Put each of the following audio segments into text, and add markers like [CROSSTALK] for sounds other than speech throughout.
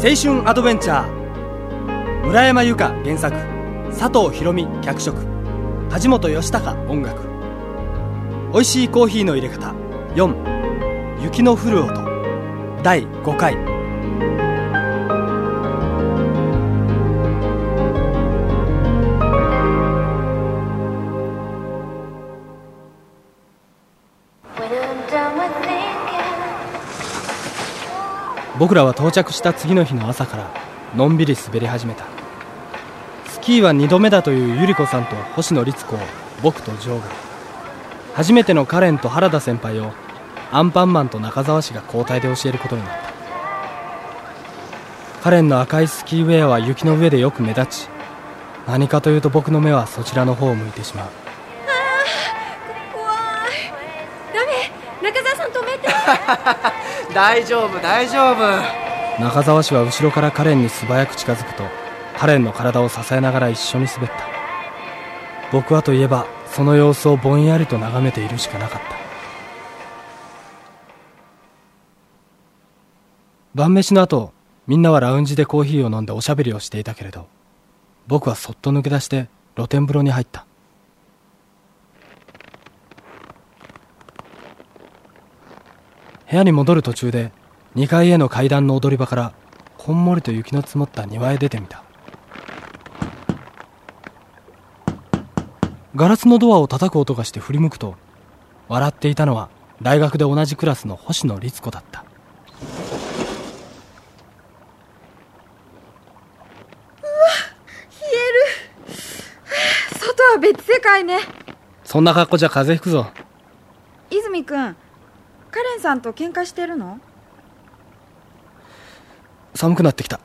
青春アドベンチャー。村山由佳原作。佐藤博美脚色。梶本義孝音楽。おいしいコーヒーの入れ方。4雪の降る音。第5回。僕らは到着した次の日の朝からのんびり滑り始めた。スキーは2度目だという百合子さんと星野律子を僕とジョーが初めてのカレンと原田先輩をアンパンマンと中澤氏が交代で教えることになった。カレンの赤いスキーウェアは雪の上でよく目立ち何かというと僕の目はそちらの方を向いてしまう。怖い。ダメ中澤さん止めて [LAUGHS] 大丈夫大丈夫。中澤氏は後ろからカレンに素早く近づくとカレンの体を支えながら一緒に滑った。僕はといえばその様子をぼんやりと眺めているしかなかった。晩飯の後みんなはラウンジでコーヒーを飲んでおしゃべりをしていたけれど僕はそっと抜け出して露天風呂に入った。部屋に戻る途中で2階への階段の踊り場からこんもりと雪の積もった庭へ出てみた。ガラスのドアを叩く音がして振り向くと笑っていたのは大学で同じクラスの星野律子だった。外は別世界ね。そんな格好じゃ風邪ひくぞ。泉くんカレンさんと喧嘩してるの？寒くなってきた。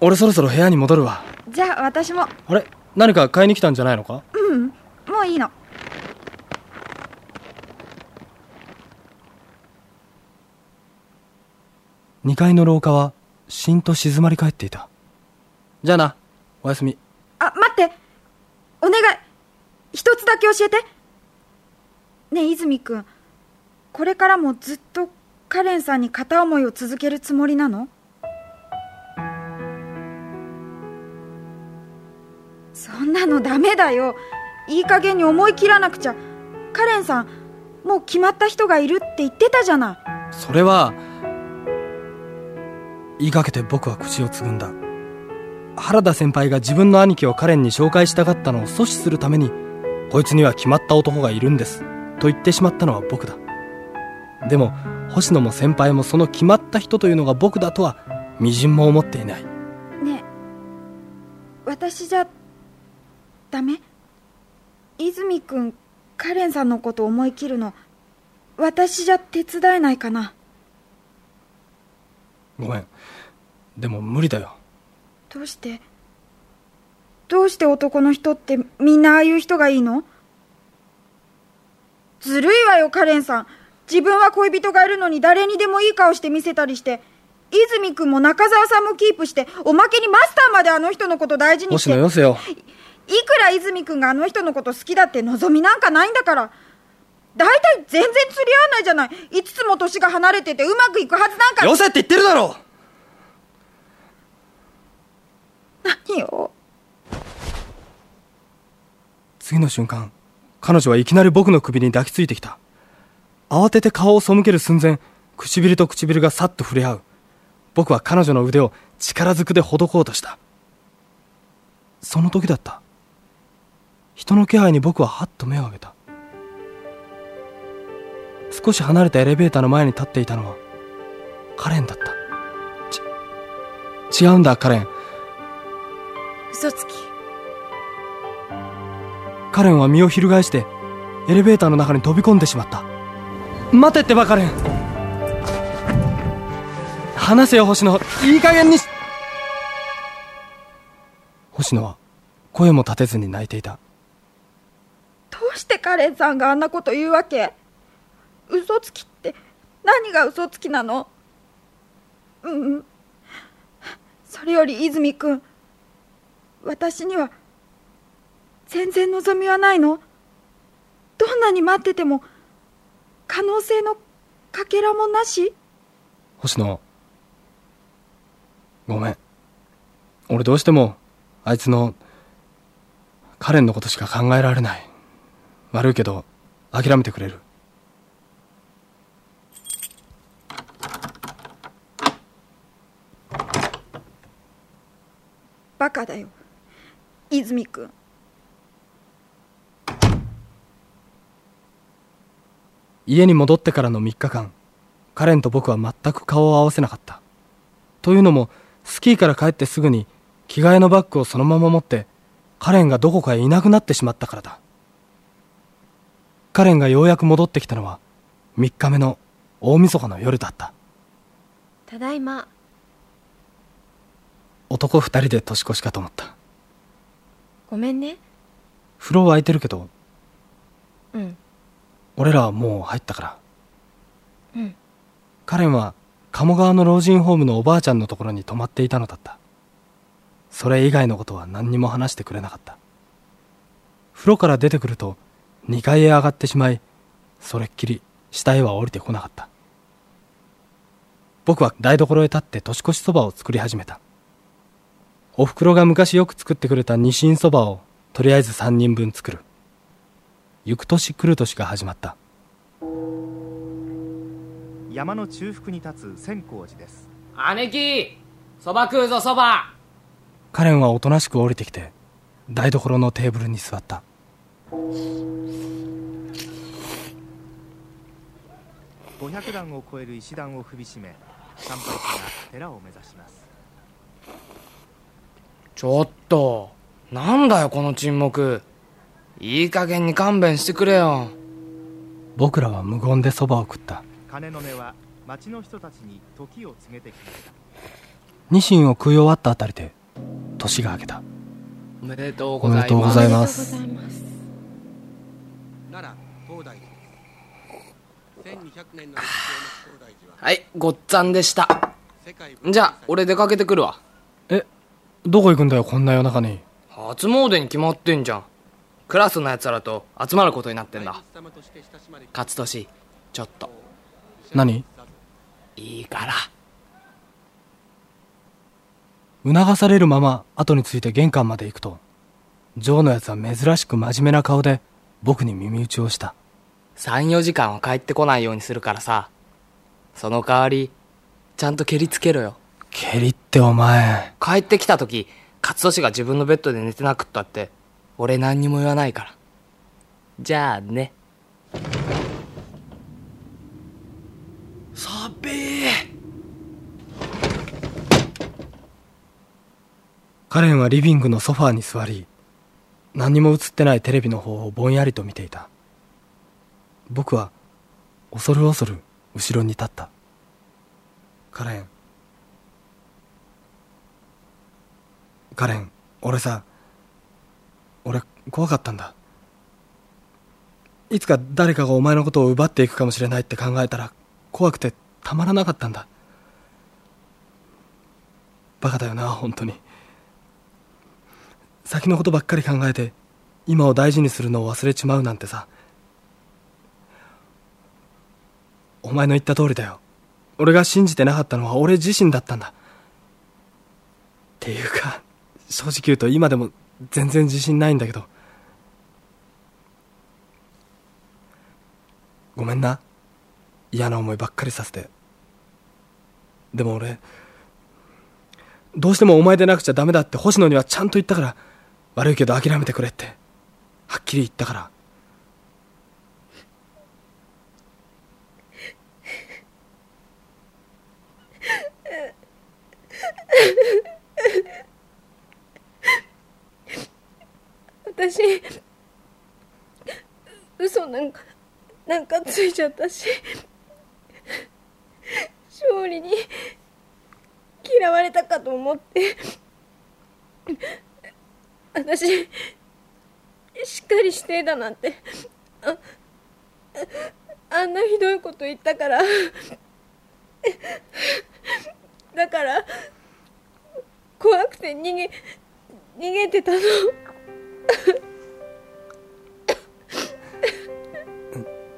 俺そろそろ部屋に戻るわ。じゃあ私も。あれ？何か買いに来たんじゃないのか？うんもういいの。2階の廊下はしんと静まり返っていた。じゃあなおやすみ。あ待って。お願い。一つだけ教えて。ねえ泉くんこれからもずっとカレンさんに片思いを続けるつもりなの？そんなのダメだよ。いい加減に思い切らなくちゃ。カレンさんもう決まった人がいるって言ってたじゃない。それは言いかけて僕は口をつぐんだ。原田先輩が自分の兄貴をカレンに紹介したかったのを阻止するためにこいつには決まった男がいるんです。と言ってしまったのは僕だ。でも星野も先輩もその決まった人というのが僕だとはみじんも思っていない。ねえ私じゃダメ？泉くんカレンさんのこと思い切るの私じゃ手伝えないかな？ごめん。でも無理だよ。どうして？どうして男の人ってみんなああいう人がいいの？ずるいわよカレンさん自分は恋人がいるのに誰にでもいい顔して見せたりして泉くんも中澤さんもキープしておまけにマスターまであの人のこと大事にし星て野よせよいくら泉くんがあの人のこと好きだって望みなんかないんだから大体全然釣り合わないじゃない。5つも年が離れててうまくいくはずなんか。よせって言ってるだろ！何よ。次の瞬間彼女はいきなり僕の首に抱きついてきた慌てて顔を背ける寸前唇と唇がさっと触れ合う。僕は彼女の腕を力ずくでほどこうとした。その時だった。人の気配に僕ははっと目を上げた。少し離れたエレベーターの前に立っていたのはカレンだった。ち違うんだカレン。嘘つき。カレンは身を翻してエレベーターの中に飛び込んでしまった待てってばカレン話せよ星野。いい加減にし。星野は声も立てずに泣いていた。どうしてカレンさんがあんなこと言うわけ？嘘つきって何が嘘つきなの？うんうん。それより泉くん私には全然望みはないの？どんなに待ってても可能性のかけらもなし？星野。ごめん。俺どうしてもあいつのカレンのことしか考えられない。悪いけど諦めてくれる。バカだよ。泉君家に戻ってからの3日間カレンと僕は全く顔を合わせなかった。というのもスキーから帰ってすぐに着替えのバッグをそのまま持ってカレンがどこかへいなくなってしまったからだ。カレンがようやく戻ってきたのは3日目の大晦日の夜だった。ただいま。男2人で年越しかと思った。ごめんね。風呂は空いてるけどうん俺らはもう入ったから。うん。カレンは鴨川の老人ホームのおばあちゃんのところに泊まっていたのだった。それ以外のことは何にも話してくれなかった。風呂から出てくると2階へ上がってしまいそれっきり下へは降りてこなかった。僕は台所へ立って年越しそばを作り始めた。おふくろが昔よく作ってくれたニシンそばをとりあえず3人分作る行く年来る年が始まった。山の中腹に立つ千光寺です。姉貴そば食うぞそば。カレンはおとなしく降りてきて台所のテーブルに座った。500段を超える石段を踏みしめ参拝者が寺を目指します。ちょっとなんだよこの沈黙いい加減に勘弁してくれよ。僕らは無言でそばを食った。鐘の音は町の人たちに時を告げてきました。ニシンを食い終わったあたりで年が明けた。おめでとうございます。ざいますおめでとうございます。奈良東大寺。1200年の歴史を持つ東大寺ははいごっつぁんでした。じゃあ俺出かけてくるわ。えどこ行くんだよこんな夜中に。初詣に決まってんじゃんクラスのやつらと集まることになってんだ。勝利ちょっと。何？いいから。促されるまま後について玄関まで行くとジョーのやつは珍しく真面目な顔で僕に耳打ちをした。34時間は帰ってこないようにするからさ。その代わりちゃんと蹴りつけろよ。蹴りってお前。帰ってきた時勝利が自分のベッドで寝てなくったって俺何にも言わないから。じゃあね。さっべえカレンはリビングのソファーに座り何にも映ってないテレビの方をぼんやりと見ていた。僕は恐る恐る後ろに立った。カレン。カレン俺さ俺怖かったんだ。いつか誰かがお前のことを奪っていくかもしれないって考えたら怖くてたまらなかったんだ。バカだよな本当に。先のことばっかり考えて今を大事にするのを忘れちまうなんてさ。お前の言った通りだよ。俺が信じてなかったのは俺自身だったんだ。っていうか正直言うと今でも全然自信ないんだけど。ごめんな。嫌な思いばっかりさせて。でも俺どうしてもお前でなくちゃダメだって星野にはちゃんと言ったから悪いけど諦めてくれってはっきり言ったから。[LAUGHS] 私嘘なんかなんかついちゃったし勝利に嫌われたかと思って私しっかりしてだなんてああんなひどいこと言ったからだから怖くて逃げ逃げてたの。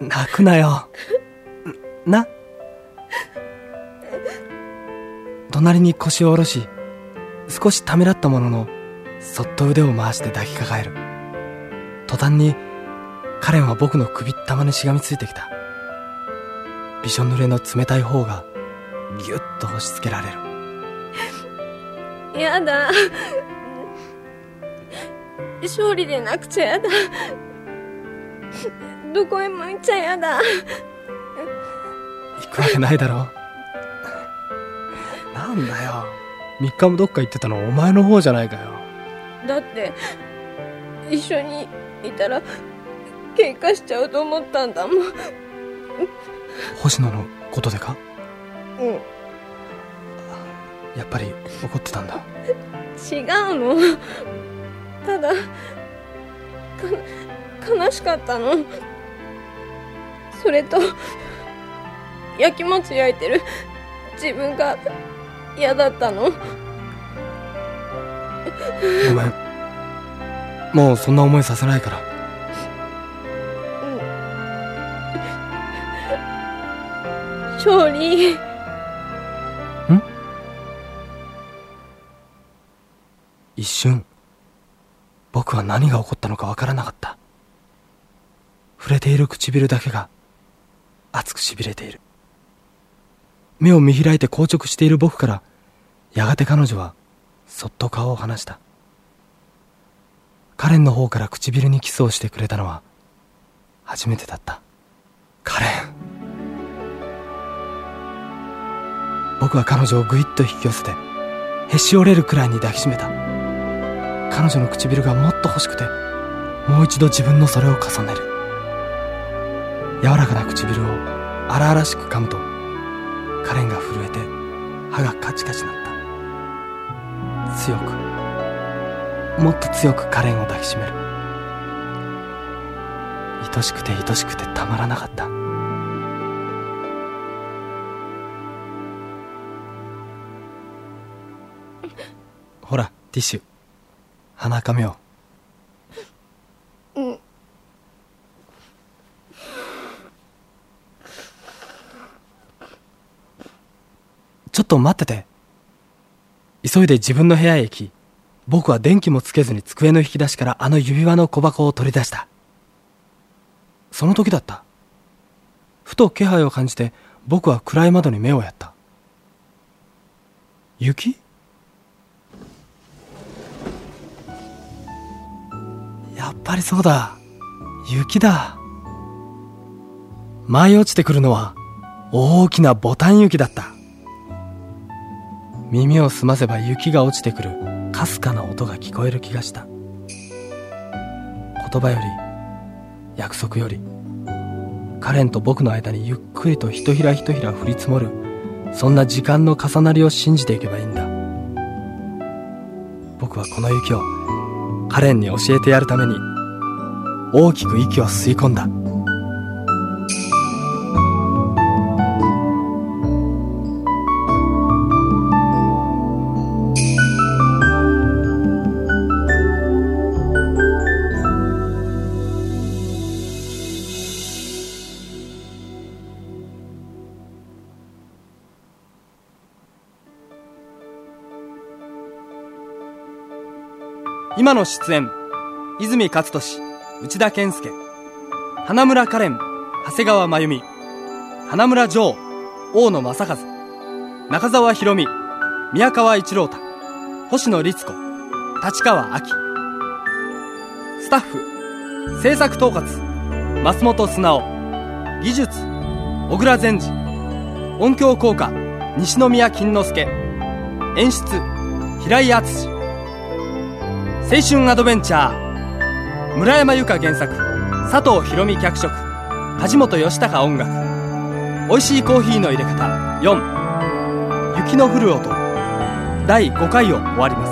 泣くなよ。な？隣に腰を下ろし少しためらったもののそっと腕を回して抱きかかえる。途端にカレンは僕の首ったまにしがみついてきた。びしょ濡れの冷たい方がぎゅっと押し付けられる。やだ。勝利でなくちゃやだ。どこへも行っちゃやだ。行くわけないだろ。なんだよ。3日もどっか行ってたのお前の方じゃないかよ。だって一緒にいたら喧嘩しちゃうと思ったんだもん。星野のことでか？うん。やっぱり怒ってたんだ。違うのただか悲しかったの。それと焼きもち焼いてる。自分が嫌だったの。ごめん。もうそんな思いさせないから。勝利。一瞬僕は何が起こったのかわからなかった。触れている唇だけが熱くしびれている。目を見開いて硬直している僕からやがて彼女はそっと顔を離した。カレンの方から唇にキスをしてくれたのは初めてだった。カレン。僕は彼女をぐいっと引き寄せてへし折れるくらいに抱きしめた。彼女の唇がもっと欲しくてもう一度自分のそれを重ねる。柔らかな唇を荒々しく噛むとカレンが震えて歯がカチカチなった。強くもっと強くカレンを抱きしめる。愛しくて愛しくてたまらなかった。ほらティッシュ。鼻かめよううん。ちょっと待ってて。急いで自分の部屋へ行き僕は電気もつけずに机の引き出しからあの指輪の小箱を取り出した。その時だった。ふと気配を感じて僕は暗い窓に目をやった。雪？ぱりそうだ。雪だ。舞い落ちてくるのは大きなボタン雪だった。耳を澄ませば雪が落ちてくるかすかな音が聞こえる気がした。言葉より約束よりカレンと僕の間にゆっくりとひとひらひとひら降り積もるそんな時間の重なりを信じていけばいいんだ。僕はこの雪をカレンに教えてやるために大きく息を吸い込んだ。今の出演泉勝利。内田健介花村カレン長谷川真由美花村城大野正和中澤宏美宮川一郎太星野律子立川明スタッフ制作統括増本素直技術小倉善治音響効果西宮金之助演出平井敦青春アドベンチャー村山由佳原作。佐藤博美脚色。梶本義孝音楽。美味しいコーヒーの入れ方。4雪の降る音。第5回を終わります。